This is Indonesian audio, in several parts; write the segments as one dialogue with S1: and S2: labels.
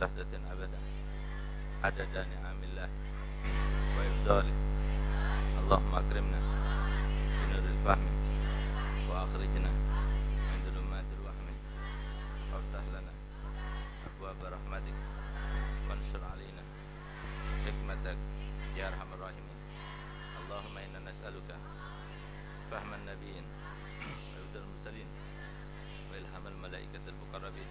S1: لحظة أبدا. عدد نعم الله. وإفضاله اللهم أكرمنا بنور الفهم وأخرجنا من ظلمات الوهم. وافتح لنا أبواب رحمتك وانشر علينا حكمتك يا أرحم الراحمين. اللهم إنا نسألك فهم النبيين ويهدى المرسلين وإلهام الملائكة المقربين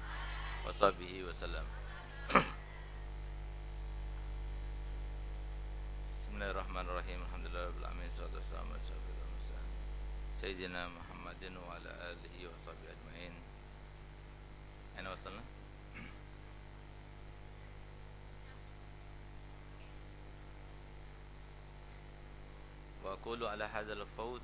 S1: وصحبه وسلم. بسم الله الرحمن الرحيم الحمد لله رب العالمين والصلاة والسلام على سيدنا سيدنا محمد وعلى آله وصحبه أجمعين أين وصلنا؟ وأقول على هذا الفوت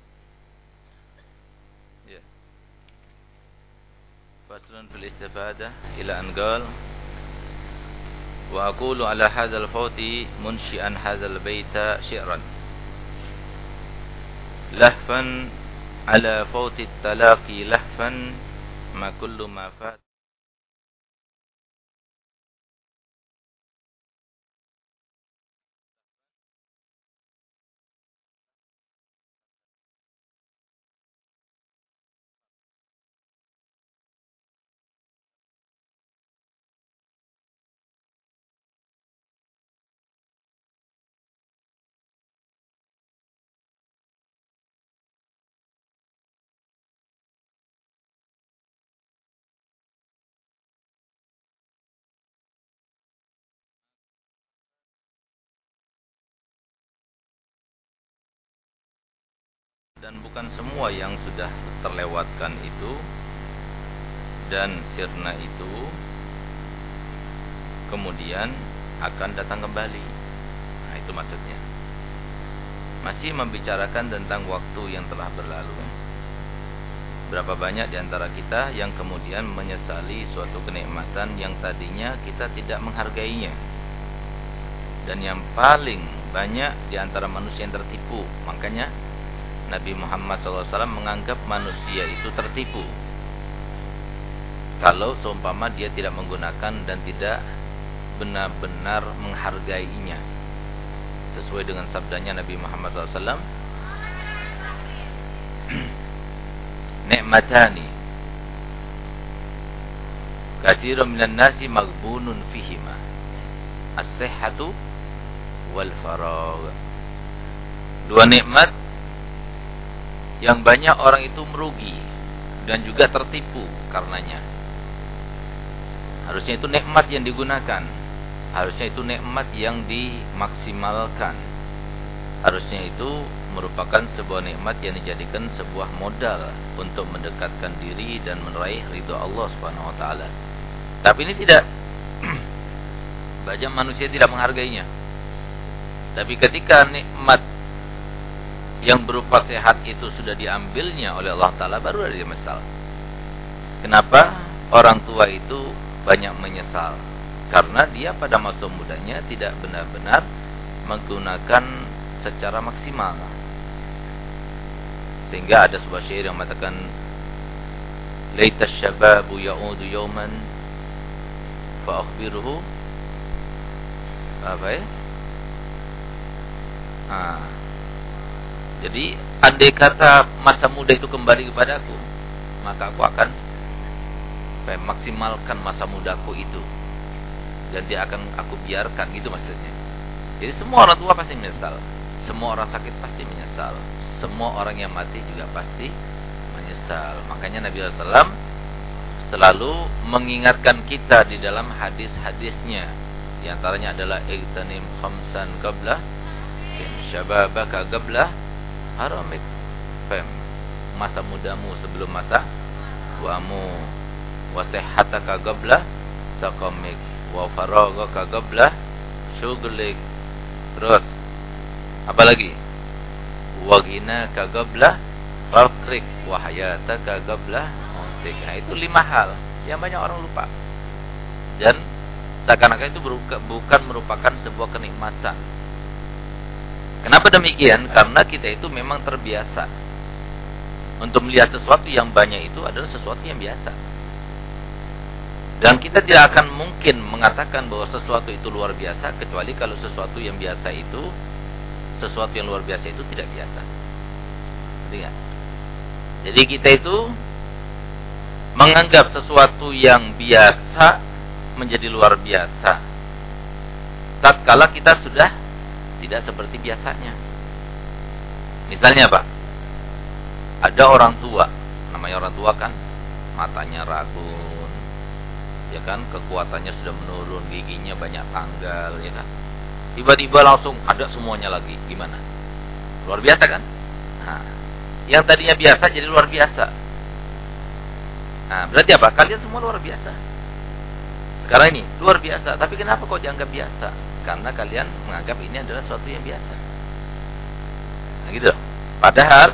S1: فصل في الاستفادة إلى أن قال وأقول على هذا الفوت منشئا هذا البيت شعرا لهفا على فوت التلاقي لهفا ما كل ما فات dan bukan semua yang sudah terlewatkan itu dan sirna itu kemudian akan datang kembali. Nah, itu maksudnya. Masih membicarakan tentang waktu yang telah berlalu. Berapa banyak di antara kita yang kemudian menyesali suatu kenikmatan yang tadinya kita tidak menghargainya. Dan yang paling banyak di antara manusia yang tertipu. Makanya Nabi Muhammad SAW menganggap manusia itu tertipu. Kalau seumpama dia tidak menggunakan dan tidak benar-benar menghargainya. Sesuai dengan sabdanya Nabi Muhammad SAW. Ni'matani. Kasiru minan nasi magbunun fihima. As-sihhatu wal faragh. Dua nikmat yang banyak orang itu merugi dan juga tertipu karenanya. Harusnya itu nikmat yang digunakan. Harusnya itu nikmat yang dimaksimalkan. Harusnya itu merupakan sebuah nikmat yang dijadikan sebuah modal untuk mendekatkan diri dan meraih ridho Allah Subhanahu wa taala. Tapi ini tidak banyak manusia tidak menghargainya. Tapi ketika nikmat yang berupa sehat itu sudah diambilnya oleh Allah Ta'ala baru ada masalah. Kenapa orang tua itu banyak menyesal? Karena dia pada masa mudanya tidak benar-benar menggunakan secara maksimal. Sehingga ada sebuah syair yang mengatakan Laita syababu ya'udu yawman fa akhbiruhu apa ya? Ah, jadi andai kata masa muda itu kembali kepadaku, maka aku akan maksimalkan masa mudaku itu. Dan dia akan aku biarkan gitu maksudnya. Jadi semua orang tua pasti menyesal. Semua orang sakit pasti menyesal. Semua orang yang mati juga pasti menyesal. Makanya Nabi SAW selalu mengingatkan kita di dalam hadis-hadisnya. Di antaranya adalah Igtanim khamsan qablah. Syababaka qablah haramik fem masa mudamu sebelum masa tuamu wasehataka qabla sakamik wa faraghaka qabla syughlik. Terus apa lagi? Wa ghinaka qabla faqrik wa hayataka qabla mautik. Nah, itu lima hal yang banyak orang lupa. Dan seakan-akan itu bukan merupakan sebuah kenikmatan. Kenapa demikian? Karena kita itu memang terbiasa untuk melihat sesuatu yang banyak itu adalah sesuatu yang biasa. Dan kita tidak akan mungkin mengatakan bahwa sesuatu itu luar biasa kecuali kalau sesuatu yang biasa itu sesuatu yang luar biasa itu tidak biasa. Ingat. Jadi kita itu menganggap sesuatu yang biasa menjadi luar biasa. Tatkala kita sudah tidak seperti biasanya. Misalnya Pak, ada orang tua, namanya orang tua kan, matanya ragu, ya kan kekuatannya sudah menurun giginya banyak tanggal ya kan. Tiba-tiba langsung ada semuanya lagi gimana? Luar biasa kan? Nah, yang tadinya biasa jadi luar biasa. Nah berarti apa? Kalian semua luar biasa. Sekarang ini luar biasa tapi kenapa kok dianggap biasa karena kalian menganggap ini adalah sesuatu yang biasa nah gitu padahal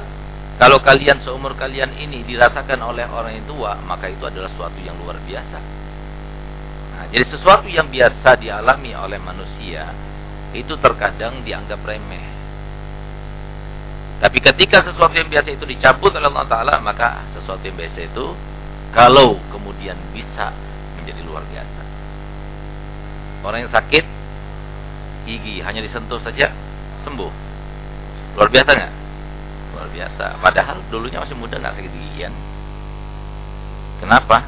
S1: kalau kalian seumur kalian ini dirasakan oleh orang yang tua maka itu adalah sesuatu yang luar biasa Nah, jadi sesuatu yang biasa dialami oleh manusia itu terkadang dianggap remeh. Tapi ketika sesuatu yang biasa itu dicabut oleh Allah Taala, maka sesuatu yang biasa itu kalau kemudian bisa menjadi luar biasa. Orang yang sakit gigi hanya disentuh saja sembuh. Luar biasa nggak? Luar biasa. Padahal dulunya masih muda nggak sakit gigian. Kenapa?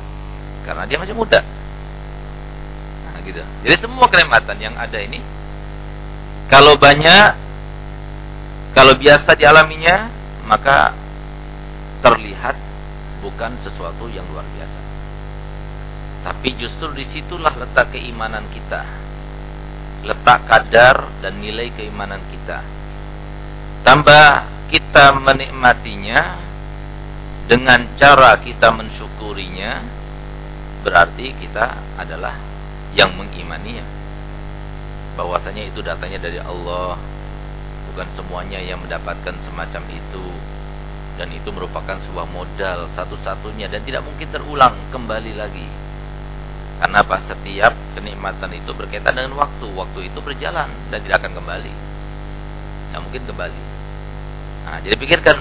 S1: Karena dia masih muda gitu. Jadi semua kenikmatan yang ada ini kalau banyak kalau biasa dialaminya maka terlihat bukan sesuatu yang luar biasa. Tapi justru di situlah letak keimanan kita. Letak kadar dan nilai keimanan kita. Tambah kita menikmatinya dengan cara kita mensyukurinya berarti kita adalah yang mengimaninya. Bahwasanya itu datanya dari Allah bukan semuanya yang mendapatkan semacam itu. Dan itu merupakan sebuah modal satu-satunya dan tidak mungkin terulang kembali lagi karena apa? Setiap kenikmatan itu berkaitan dengan waktu. Waktu itu berjalan dan tidak akan kembali. Tidak mungkin kembali. Nah jadi pikirkan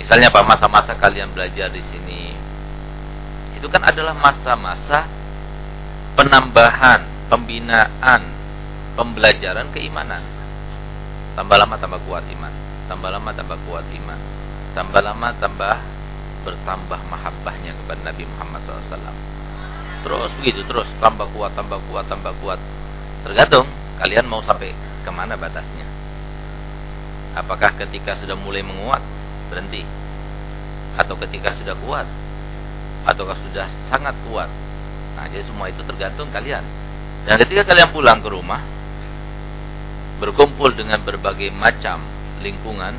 S1: misalnya apa masa-masa kalian belajar di sini itu kan adalah masa-masa penambahan, pembinaan, pembelajaran keimanan. Tambah lama tambah kuat iman, tambah lama tambah kuat iman, tambah lama tambah bertambah mahabbahnya kepada Nabi Muhammad SAW. Terus begitu terus tambah kuat, tambah kuat, tambah kuat. Tergantung kalian mau sampai ke mana batasnya. Apakah ketika sudah mulai menguat berhenti, atau ketika sudah kuat, ataukah sudah sangat kuat Nah, jadi semua itu tergantung kalian. Dan ketika kalian pulang ke rumah, berkumpul dengan berbagai macam lingkungan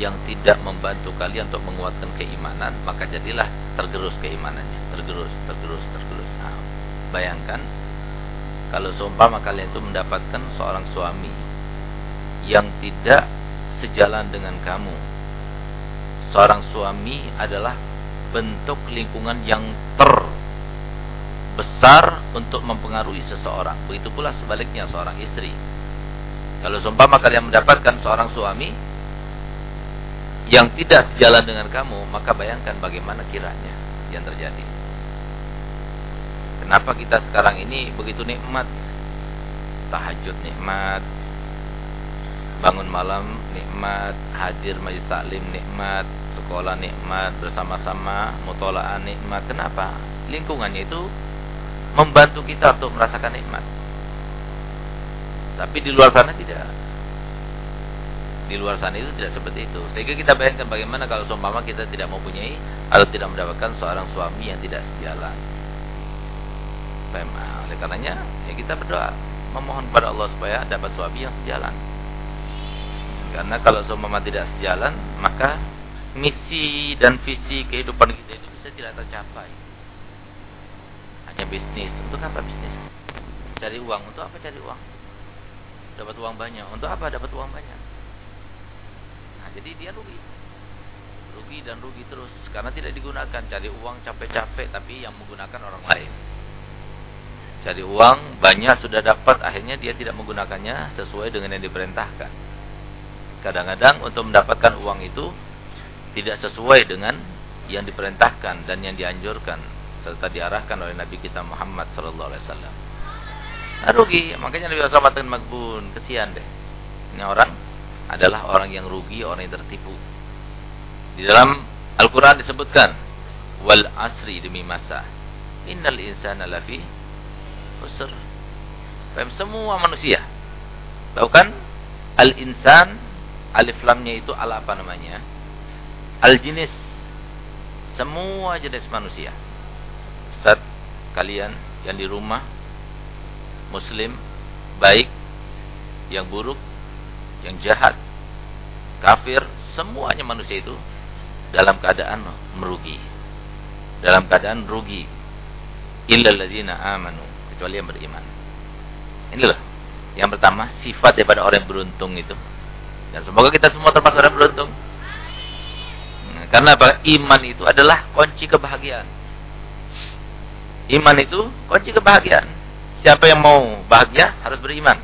S1: yang tidak membantu kalian untuk menguatkan keimanan, maka jadilah tergerus keimanannya, tergerus, tergerus, tergerus. Bayangkan kalau seumpama kalian itu mendapatkan seorang suami yang tidak sejalan dengan kamu. Seorang suami adalah bentuk lingkungan yang ter besar untuk mempengaruhi seseorang. Begitu pula sebaliknya seorang istri. Kalau seumpama kalian mendapatkan seorang suami yang tidak sejalan dengan kamu, maka bayangkan bagaimana kiranya yang terjadi. Kenapa kita sekarang ini begitu nikmat? Tahajud nikmat, bangun malam nikmat, hadir majlis taklim nikmat, sekolah nikmat, bersama-sama mutola'ah nikmat. Kenapa? Lingkungannya itu membantu kita untuk merasakan nikmat. Tapi di luar sana tidak. Di luar sana itu tidak seperti itu. Sehingga kita bayangkan bagaimana kalau seumpama kita tidak mempunyai atau tidak mendapatkan seorang suami yang tidak sejalan. Memang oleh karenanya ya kita berdoa memohon kepada Allah supaya dapat suami yang sejalan. Karena kalau seumpama tidak sejalan, maka misi dan visi kehidupan kita itu bisa tidak tercapai. hanya bisnis. Untuk apa bisnis? Cari uang. Untuk apa cari uang? Dapat uang banyak. Untuk apa dapat uang banyak? Nah, jadi dia rugi. Rugi dan rugi terus karena tidak digunakan. Cari uang capek-capek tapi yang menggunakan orang lain. Cari uang banyak sudah dapat akhirnya dia tidak menggunakannya sesuai dengan yang diperintahkan. Kadang-kadang untuk mendapatkan uang itu tidak sesuai dengan yang diperintahkan dan yang dianjurkan serta diarahkan oleh Nabi kita Muhammad sallallahu alaihi wasallam. Nah, rugi, makanya Nabi SAW mengatakan magbun, kesian deh. Ini orang adalah orang yang rugi, orang yang tertipu. Di dalam Al-Qur'an disebutkan wal asri demi masa. Innal insana lafi khusr. Semua manusia. Tahu kan? Al-insan alif lamnya itu al apa namanya? Al-jinis. Semua jenis manusia. Ustaz, kalian yang di rumah muslim baik yang buruk yang jahat kafir semuanya manusia itu dalam keadaan merugi dalam keadaan rugi illal ladzina amanu kecuali yang beriman ini loh yang pertama sifat daripada orang yang beruntung itu dan semoga kita semua termasuk orang beruntung nah, karena apa iman itu adalah kunci kebahagiaan iman itu kunci kebahagiaan Siapa yang mau bahagia harus beriman.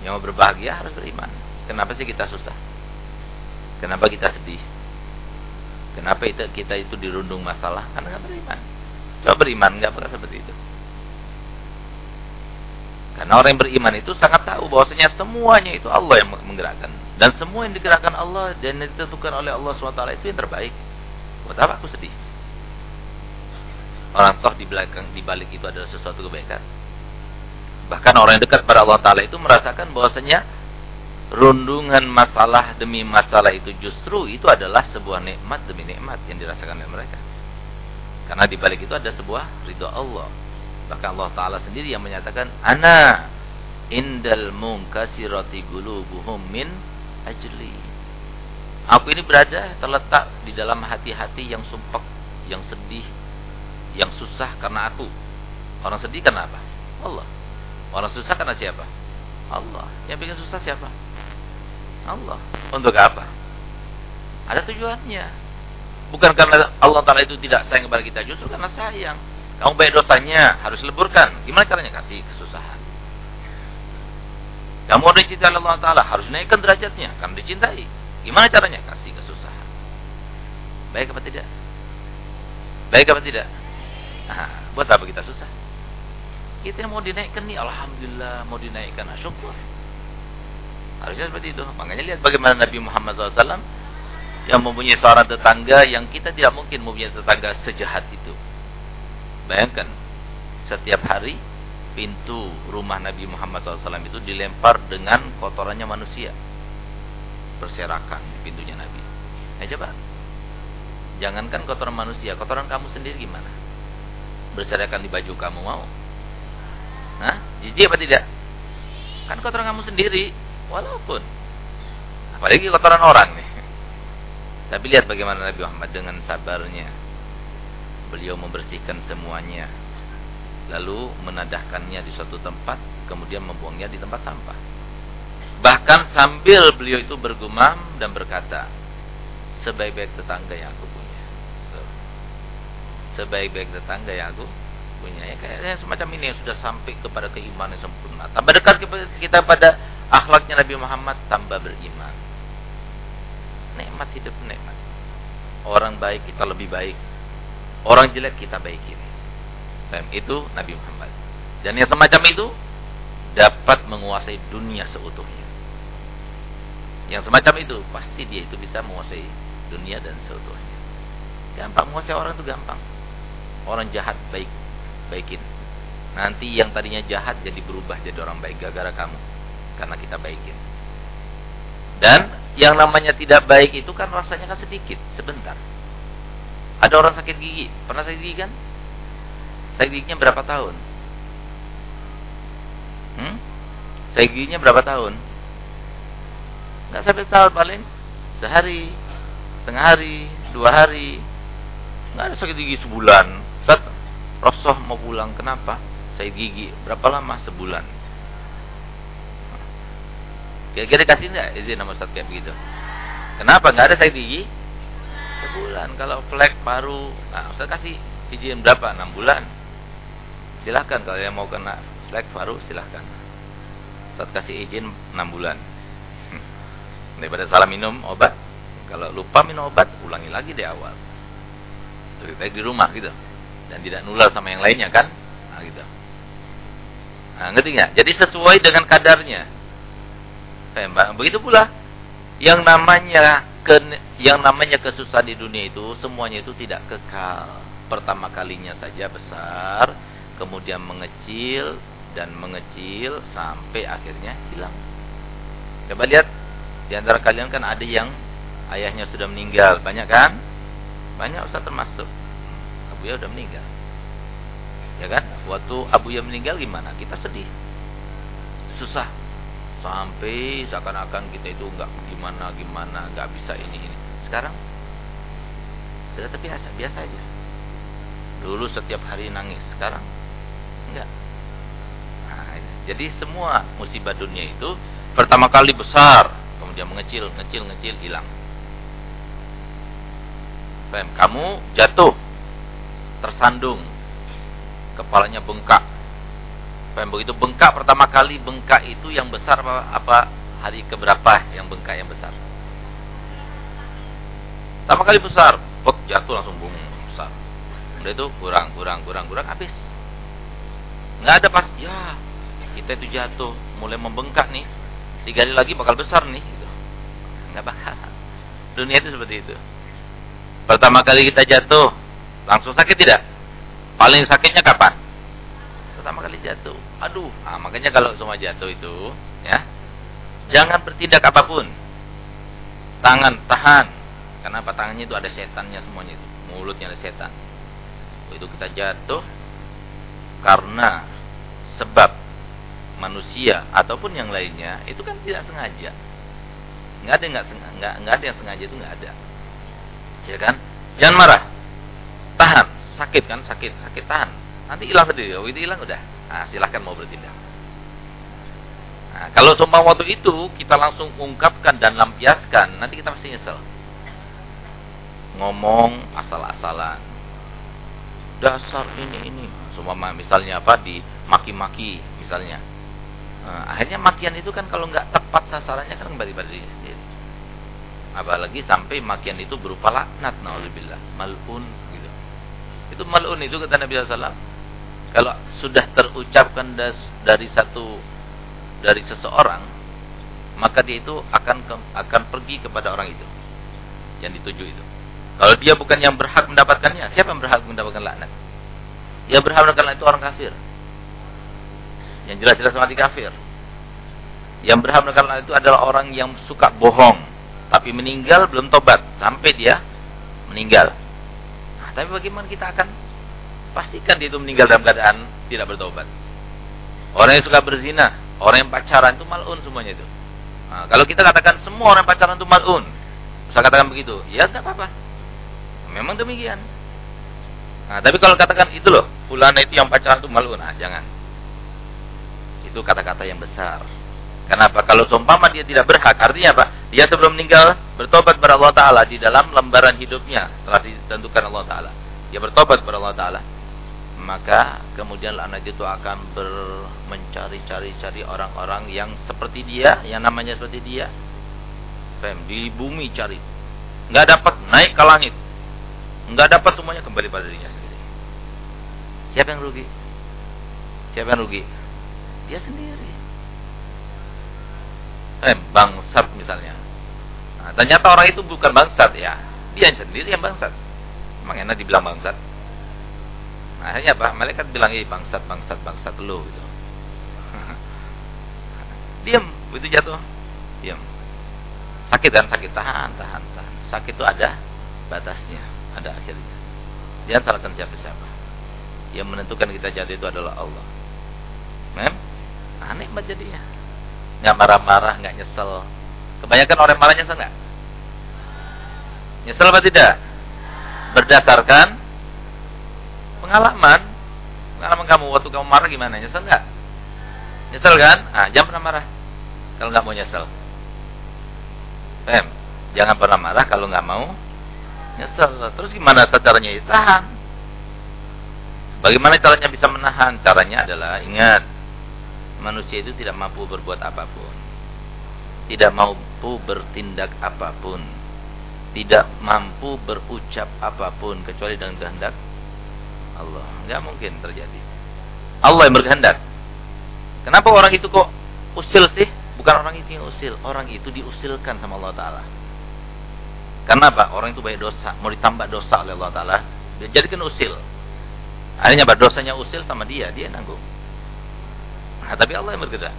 S1: Yang mau berbahagia harus beriman. Kenapa sih kita susah? Kenapa kita sedih? Kenapa kita itu dirundung masalah? Karena nggak beriman. Coba beriman nggak pernah seperti itu. Karena orang yang beriman itu sangat tahu bahwasanya semuanya itu Allah yang menggerakkan. Dan semua yang digerakkan Allah dan ditentukan oleh Allah SWT itu yang terbaik. Buat apa aku sedih? Orang toh di belakang di balik itu adalah sesuatu kebaikan. Bahkan orang yang dekat pada Allah Taala itu merasakan bahwasanya rundungan masalah demi masalah itu justru itu adalah sebuah nikmat demi nikmat yang dirasakan oleh mereka. Karena di balik itu ada sebuah ridho Allah. Bahkan Allah Taala sendiri yang menyatakan ana indal munkasirati qulubuhum min ajli. Aku ini berada terletak di dalam hati-hati yang sumpek, yang sedih, yang susah karena aku. Orang sedih karena apa? Allah. Orang susah karena siapa? Allah. Yang bikin susah siapa? Allah. Untuk apa? Ada tujuannya. Bukan karena Allah Ta'ala itu tidak sayang kepada kita. Justru karena sayang. Kamu baik dosanya harus leburkan. Gimana caranya? Kasih kesusahan. Kamu udah dicintai Allah Ta'ala harus naikkan derajatnya. Karena dicintai. Gimana caranya? Kasih kesusahan. Baik apa tidak? Baik apa tidak? Nah, buat apa kita susah? Kita mau dinaikkan nih, Alhamdulillah mau dinaikkan, syukur. Harusnya seperti itu. Makanya lihat bagaimana Nabi Muhammad SAW yang mempunyai seorang tetangga yang kita tidak mungkin mempunyai tetangga sejahat itu. Bayangkan, setiap hari pintu rumah Nabi Muhammad SAW itu dilempar dengan kotorannya manusia. Berserakan pintunya Nabi. Nah coba, jangankan kotoran manusia, kotoran kamu sendiri gimana? berserakan di baju kamu mau? Hah? Jijik apa tidak? Kan kotoran kamu sendiri, walaupun apalagi kotoran orang nih. Tapi lihat bagaimana Nabi Muhammad dengan sabarnya. Beliau membersihkan semuanya. Lalu menadahkannya di suatu tempat, kemudian membuangnya di tempat sampah. Bahkan sambil beliau itu bergumam dan berkata, sebaik-baik tetangga yang aku sebaik-baik tetangga yang aku punya ya kayaknya semacam ini yang sudah sampai kepada keimanan sempurna tambah dekat kita pada akhlaknya Nabi Muhammad tambah beriman nikmat hidup nikmat. Orang baik kita lebih baik. Orang jelek kita baikin dan itu Nabi Muhammad. Dan yang semacam itu dapat menguasai dunia seutuhnya. Yang semacam itu pasti dia itu bisa menguasai dunia dan seutuhnya. Gampang menguasai orang itu gampang. Orang jahat baik baikin. Nanti yang tadinya jahat jadi berubah jadi orang baik gara-gara kamu. Karena kita baikin. Dan yang namanya tidak baik itu kan rasanya kan sedikit sebentar ada orang sakit gigi pernah sakit gigi kan sakit giginya berapa tahun hmm? sakit giginya berapa tahun nggak sampai tahun paling sehari setengah hari dua hari nggak ada sakit gigi sebulan Rasul mau pulang, kenapa? Saya gigi, berapa lama? Sebulan. Kira-kira kasih enggak izin nama Ustaz kayak begitu? Kenapa nggak ada saya gigi? Sebulan. Kalau flek paru, nah Ustaz kasih izin berapa? Enam bulan. Silahkan kalau yang mau kena flek paru silahkan. Ustaz kasih izin enam bulan. Hmm. Daripada salah minum obat, kalau lupa minum obat, ulangi lagi di awal. Lebih baik di rumah gitu. Dan tidak nular sama yang lainnya kan? Nah gitu. Nah, ngerti nggak? Jadi sesuai dengan kadarnya. Begitu pula yang namanya ke, yang namanya kesusahan di dunia itu semuanya itu tidak kekal. Pertama kalinya saja besar, kemudian mengecil dan mengecil sampai akhirnya hilang. Coba lihat di antara kalian kan ada yang ayahnya sudah meninggal, banyak kan? Banyak usah termasuk. Abu ya sudah meninggal. Ya kan? Waktu Abu ya meninggal gimana? Kita sedih. Susah. Sampai seakan-akan kita itu enggak gimana gimana, enggak bisa ini ini. Sekarang sudah terbiasa, biasa aja. Dulu setiap hari nangis, sekarang enggak. Nah, jadi semua musibah dunia itu pertama kali besar, kemudian mengecil, ngecil, ngecil, hilang. Kamu jatuh, tersandung, kepalanya bengkak. Paham begitu bengkak pertama kali bengkak itu yang besar apa, apa hari keberapa yang bengkak yang besar? Pertama kali besar, pok jatuh langsung bung besar. Udah itu kurang, kurang, kurang, kurang habis. Nggak ada pas, ya kita itu jatuh, mulai membengkak nih. Tiga hari lagi bakal besar nih. Gitu. Bakal. Dunia itu seperti itu. Pertama kali kita jatuh, langsung sakit tidak? Paling sakitnya kapan? Pertama kali jatuh. Aduh, nah, makanya kalau semua jatuh itu, ya, jangan bertindak apa pun. Tangan tahan. Kenapa tangannya itu ada setannya semuanya itu. Mulutnya ada setan. Itu kita jatuh karena sebab manusia ataupun yang lainnya itu kan tidak sengaja. Nggak ada nggak nggak nggak ada yang sengaja itu nggak ada. Ya kan? Jangan marah. Tahan sakit kan sakit sakit tahan nanti hilang sendiri. Oh itu hilang udah. Nah, silahkan mau bertindak. Nah, kalau sumpah waktu itu kita langsung ungkapkan dan lampiaskan nanti kita pasti nyesel. Ngomong asal-asalan. Dasar ini ini. Semua misalnya apa di maki-maki misalnya. Nah, akhirnya makian itu kan kalau nggak tepat sasarannya kan kembali pada diri sendiri. Apalagi sampai makian itu berupa laknat naudzubillah. Malun itu malun itu kata Nabi SAW. Kalau sudah terucapkan dari satu dari seseorang, maka dia itu akan akan pergi kepada orang itu yang dituju itu. Kalau dia bukan yang berhak mendapatkannya, siapa yang berhak mendapatkan laknat? Yang berhak mendapatkan laknat itu orang kafir. Yang jelas-jelas mati kafir. Yang berhak mendapatkan laknat itu adalah orang yang suka bohong, tapi meninggal belum tobat sampai dia meninggal. Tapi bagaimana kita akan pastikan dia itu meninggal dalam keadaan tidak bertobat. Orang yang suka berzina, orang yang pacaran itu malun semuanya itu. Nah, kalau kita katakan semua orang pacaran itu malun, bisa katakan begitu, ya tidak apa-apa. Memang demikian. Nah, tapi kalau katakan itu loh, fulana itu yang pacaran itu malun, nah jangan. Itu kata-kata yang besar. Kenapa? Kalau seumpama dia tidak berhak, artinya apa? Dia sebelum meninggal bertobat kepada Allah Ta'ala di dalam lembaran hidupnya telah ditentukan Allah Ta'ala. Dia bertobat kepada Allah Ta'ala. Maka kemudian anak itu akan ber mencari-cari-cari orang-orang yang seperti dia, yang namanya seperti dia. Fem, di bumi cari. Nggak dapat naik ke langit. Nggak dapat semuanya kembali pada dirinya sendiri. Siapa yang rugi? Siapa yang rugi? Dia sendiri eh, bangsat misalnya. Nah, ternyata orang itu bukan bangsat ya, dia sendiri yang bangsat. Makanya dibilang bangsat. Akhirnya apa? Malaikat bilang, "Eh, bangsat, bangsat, bangsat lu." gitu. Diam, itu jatuh. Diam. Sakit kan? Sakit tahan, tahan, tahan. Sakit itu ada batasnya, ada akhirnya. Jangan salahkan siapa-siapa. Yang menentukan kita jatuh itu adalah Allah. Mem? Aneh banget jadinya nggak marah-marah, nggak nyesel. Kebanyakan orang marah nyesel nggak? Nyesel apa tidak? Berdasarkan pengalaman. Pengalaman kamu waktu kamu marah gimana? Nyesel nggak? Nyesel kan? Ah, jangan pernah marah. Kalau nggak mau nyesel. Pem, jangan pernah marah kalau nggak mau nyesel. Terus gimana caranya? Tahan. Bagaimana caranya bisa menahan? Caranya adalah ingat, manusia itu tidak mampu berbuat apa pun. Tidak mampu bertindak apa pun. Tidak mampu berucap apa pun kecuali dengan kehendak Allah. Enggak mungkin terjadi. Allah yang berkehendak. Kenapa orang itu kok usil sih? Bukan orang itu yang usil, orang itu diusilkan sama Allah Ta'ala. Karena apa? Orang itu banyak dosa, mau ditambah dosa oleh Allah Ta'ala, dia jadikan usil. Akhirnya apa? Dosanya usil sama dia, dia nanggung. Nah, tapi Allah yang bergerak.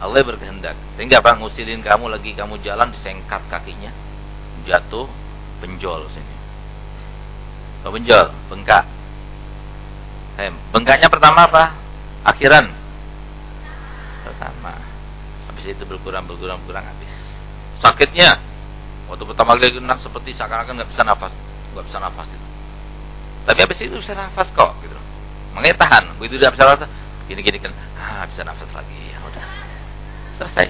S1: Allah yang berkehendak. Sehingga apa? Ngusilin kamu lagi kamu jalan disengkat kakinya. Jatuh, benjol sini. Benjol, bengkak. Bengkaknya pertama apa? Akhiran. Pertama. Habis itu berkurang, berkurang, berkurang habis. Sakitnya. Waktu pertama kali kena seperti seakan-akan nggak bisa nafas. nggak bisa nafas itu. Tapi habis itu bisa nafas kok gitu. Makanya tahan. Begitu tidak bisa nafas, gini-gini kan ah bisa nafas lagi ya udah selesai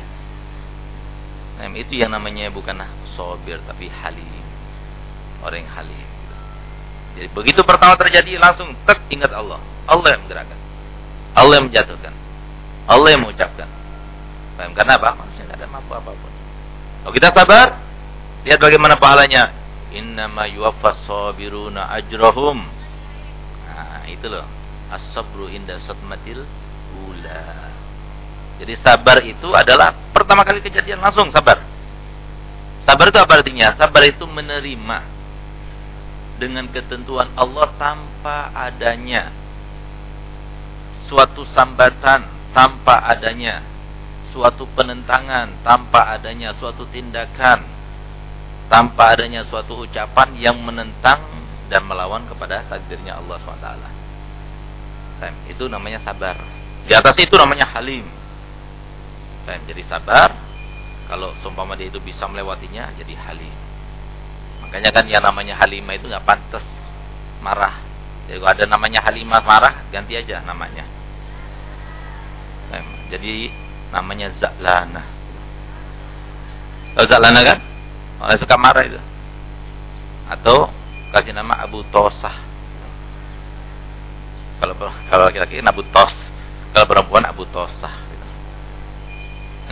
S1: nah, itu yang namanya bukan sobir tapi halim orang yang halim jadi begitu pertama terjadi langsung tek ingat Allah. Allah yang menggerakkan. Allah yang menjatuhkan. Allah yang mengucapkan. Paham? karena apa? Manusia tidak ada mampu apa pun. Kalau kita sabar lihat bagaimana pahalanya. Innama yuwaffas sabiruna ajrahum. Nah itu loh. As-sabru inda satmatil ula. Jadi sabar itu adalah pertama kali kejadian langsung sabar. Sabar itu apa artinya? Sabar itu menerima dengan ketentuan Allah tanpa adanya suatu sambatan, tanpa adanya suatu penentangan, tanpa adanya suatu tindakan, tanpa adanya suatu ucapan yang menentang dan melawan kepada takdirnya Allah SWT. Itu namanya sabar. Di atas itu namanya halim. Jadi sabar. Kalau seumpama dia itu bisa melewatinya, jadi halim. Makanya kan yang namanya halimah itu nggak pantas marah. Jadi kalau ada namanya halimah marah, ganti aja namanya. Jadi namanya zaklana. Tahu zaklana kan? Orang suka marah itu. Atau kasih nama Abu Tosah. Kalau kalau laki-laki Abu Tos. Kalau perempuan Abu Tosah.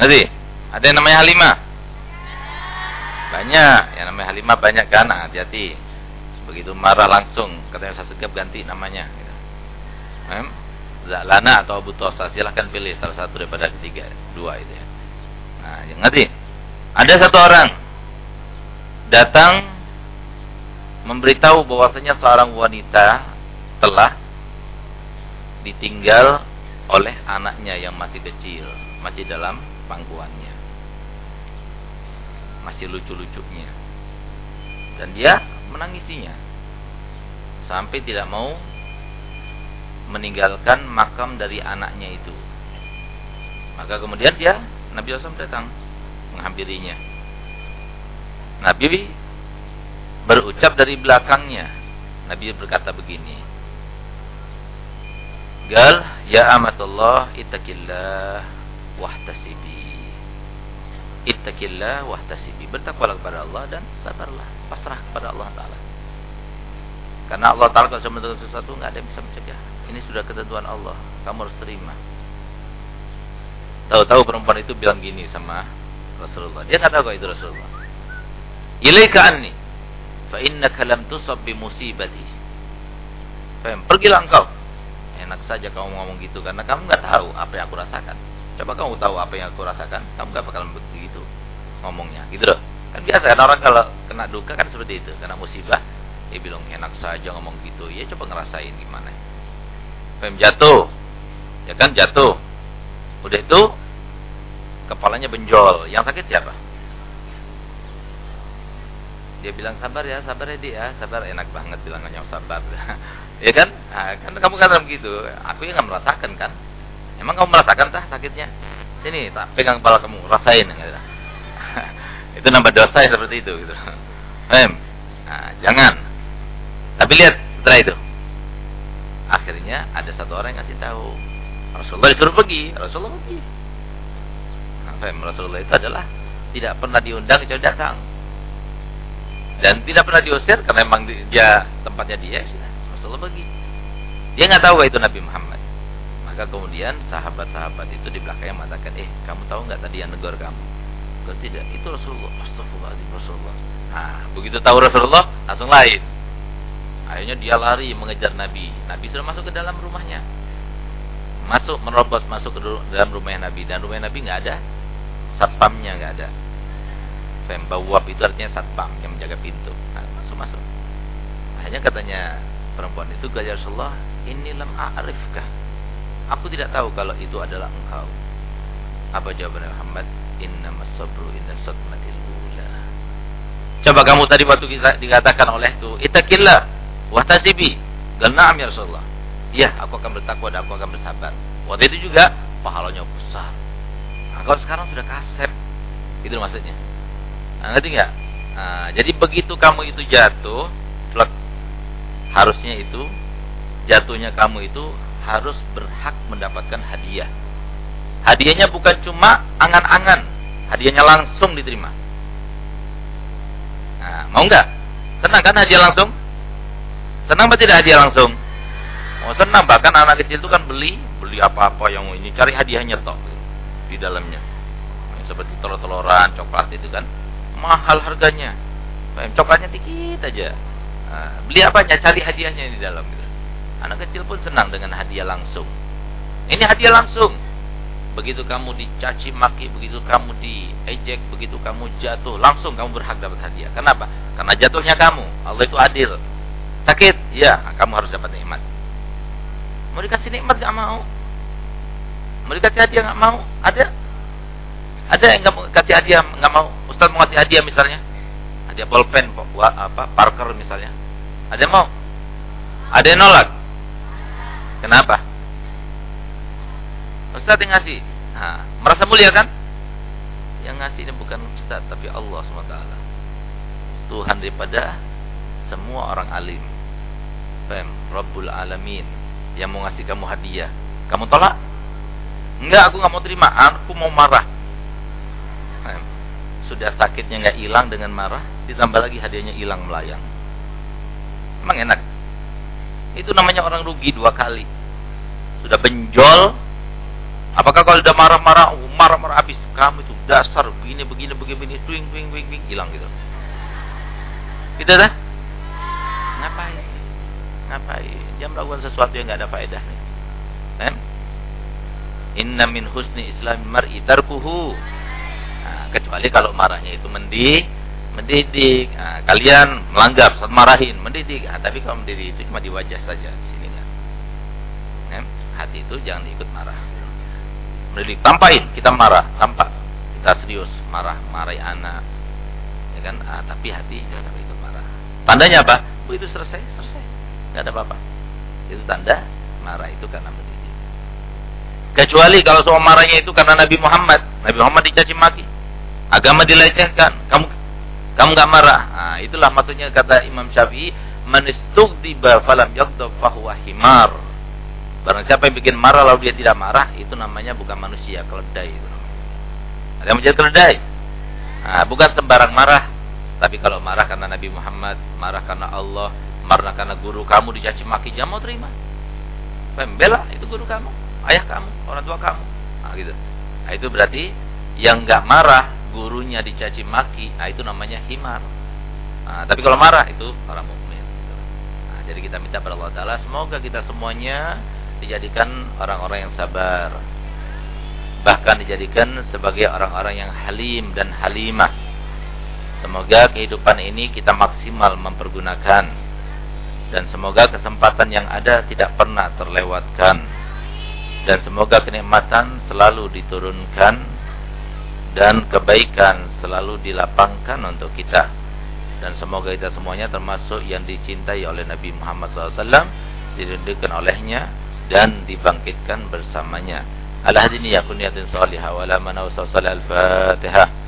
S1: Nanti ada yang namanya Halimah. Banyak yang namanya Halimah banyak kan. Nah, hati-hati. Begitu marah langsung katanya saya segap ganti namanya. Gitu. Zalana atau Abu Tosa silahkan pilih salah satu daripada ketiga dua itu ya. Nah, yang ngerti? Ada satu orang datang memberitahu bahwasanya seorang wanita telah ditinggal oleh anaknya yang masih kecil, masih dalam pangkuannya. Masih lucu-lucunya. Dan dia menangisinya. Sampai tidak mau meninggalkan makam dari anaknya itu. Maka kemudian dia Nabi SAW datang menghampirinya. Nabi berucap dari belakangnya. Nabi berkata begini, Gal, ya amatullah ittaqillah wahtasibi. Ittaqillah wahtasibi. Bertakwalah kepada Allah dan sabarlah. Pasrah kepada Allah Ta'ala. Karena Allah Ta'ala kalau sudah sesuatu nggak ada yang bisa mencegah. Ini sudah ketentuan Allah. Kamu harus terima. Tahu-tahu perempuan itu bilang gini sama Rasulullah. Dia nggak tahu kok itu Rasulullah. Ilaika anni. Fa innaka lam tusab bi musibati. Pergilah engkau enak saja kamu ngomong gitu karena kamu nggak tahu apa yang aku rasakan. Coba kamu tahu apa yang aku rasakan, kamu nggak bakalan begitu ngomongnya, gitu loh. Kan biasa kan orang kalau kena duka kan seperti itu, kena musibah, dia bilang enak saja ngomong gitu. Ya coba ngerasain gimana. Pem jatuh, ya kan jatuh. Udah itu kepalanya benjol. Yang sakit siapa? Dia bilang sabar ya, sabar ya dia, sabar enak banget bilangannya sabar. Ya kan? Nah, kan kamu kan begitu. Aku yang nggak merasakan kan. Emang kamu merasakan tah sakitnya? Sini, tak pegang kepala kamu, rasain. Gitu. itu nambah dosa ya seperti itu. Gitu. Nah, jangan. Tapi lihat setelah itu. Akhirnya ada satu orang yang ngasih tahu. Rasulullah disuruh pergi, Rasulullah pergi. Nah, Rasulullah itu adalah tidak pernah diundang kecuali datang. Dan tidak pernah diusir karena memang dia tempatnya dia, sudah Rasulullah pergi. Dia nggak tahu itu Nabi Muhammad. Maka kemudian sahabat-sahabat itu di belakangnya mengatakan, eh kamu tahu nggak tadi yang negor kamu? Kalau tidak, itu Rasulullah. Astagfirullahaladzim Rasulullah. Nah, begitu tahu Rasulullah, langsung lain. Akhirnya dia lari mengejar Nabi. Nabi sudah masuk ke dalam rumahnya. Masuk, merobos masuk ke dalam rumah Nabi. Dan rumah Nabi nggak ada satpamnya nggak ada. Fembawab itu artinya satpam yang menjaga pintu. Nah, masuk masuk. Akhirnya katanya perempuan itu gajah Rasulullah, ini lam a'rifkah. Aku tidak tahu kalau itu adalah engkau. Apa jawaban Muhammad? Inna masabru inna sadmatil ula. Coba kamu tadi waktu dikatakan oleh itu, itakillah wahtasibi. Dan na'am ya Rasulullah. Ya, aku akan bertakwa dan aku akan bersabar. Waktu itu juga pahalanya besar. Nah, kalau sekarang sudah kasep. Itu maksudnya. Nah, ngerti nggak? Nah, jadi begitu kamu itu jatuh, harusnya itu jatuhnya kamu itu harus berhak mendapatkan hadiah. Hadiahnya bukan cuma angan-angan, hadiahnya langsung diterima. Nah, mau nggak? Senang kan hadiah langsung? Senang apa tidak hadiah langsung? Oh senang bahkan anak kecil itu kan beli beli apa-apa yang ini cari hadiahnya toh di dalamnya. Seperti telur-teloran, coklat itu kan mahal harganya. Coklatnya dikit aja. Nah, beli apanya? Cari hadiahnya di dalam. Anak kecil pun senang dengan hadiah langsung. Ini hadiah langsung. Begitu kamu dicaci maki, begitu kamu diejek, begitu kamu jatuh, langsung kamu berhak dapat hadiah. Kenapa? Karena jatuhnya kamu. Allah itu adil. Sakit? Ya, kamu harus dapat nikmat. Mau dikasih nikmat gak mau? Mau dikasih hadiah gak mau? Ada? Ada yang gak mau kasih hadiah gak mau? Ustaz mau kasih hadiah misalnya? Hadiah bolpen, apa, Parker misalnya. Ada yang mau? Ada yang nolak? Kenapa? Ustaz yang ngasih. Nah, merasa mulia kan? Yang ngasih ini bukan Ustaz tapi Allah SWT. Tuhan daripada semua orang alim. Fem, Rabbul Alamin yang mau ngasih kamu hadiah. Kamu tolak? Enggak, aku nggak mau terima. Aku mau marah. Fem. Sudah sakitnya nggak hilang dengan marah, ditambah lagi hadiahnya hilang melayang. Emang enak? Itu namanya orang rugi dua kali. Sudah benjol. Apakah kalau udah marah-marah, oh, marah-marah habis kamu itu dasar begini begini begini begini twing twing twing twing hilang gitu. Gitu dah. Ngapain? Ngapain? Dia melakukan sesuatu yang nggak ada faedahnya. Eh? Inna min husni islam mar'i tarkuhu. Nah, kecuali kalau marahnya itu mendih mendidik. Nah, kalian melanggar, marahin, mendidik. Nah, tapi kalau mendidik itu cuma di wajah saja, sini enggak. Ya, hati itu jangan ikut marah. Mendidik, tampain, kita marah, tampak. Kita serius, marah, marahi anak. Ya kan? Ah, tapi hati jangan ikut marah. Tandanya apa? Begitu selesai, selesai. Enggak ada apa-apa. Itu tanda marah itu karena mendidik. Kecuali kalau semua marahnya itu karena Nabi Muhammad. Nabi Muhammad dicaci maki. Agama dilecehkan. Kamu kamu nggak marah. Nah, itulah maksudnya kata Imam Syafi'i, "Manistugdiba falam yaghdab fahuwa himar." Barang siapa yang bikin marah lalu dia tidak marah, itu namanya bukan manusia, keledai itu Ada yang menjadi keledai. Nah, bukan sembarang marah, tapi kalau marah karena Nabi Muhammad, marah karena Allah, marah karena guru kamu dicaci maki, jangan mau terima. Pembela itu guru kamu, ayah kamu, orang tua kamu. Nah, gitu. Nah, itu berarti yang nggak marah gurunya dicaci maki, nah itu namanya himar. Nah, tapi kalau marah itu orang mukmin. Nah, jadi kita minta pada Allah Taala semoga kita semuanya dijadikan orang-orang yang sabar. Bahkan dijadikan sebagai orang-orang yang halim dan halimah. Semoga kehidupan ini kita maksimal mempergunakan dan semoga kesempatan yang ada tidak pernah terlewatkan dan semoga kenikmatan selalu diturunkan dan kebaikan selalu dilapangkan untuk kita. Dan semoga kita semuanya termasuk yang dicintai oleh Nabi Muhammad SAW dirindukan olehnya dan dibangkitkan bersamanya. Ala hadini yakun salihah wa la al-fatihah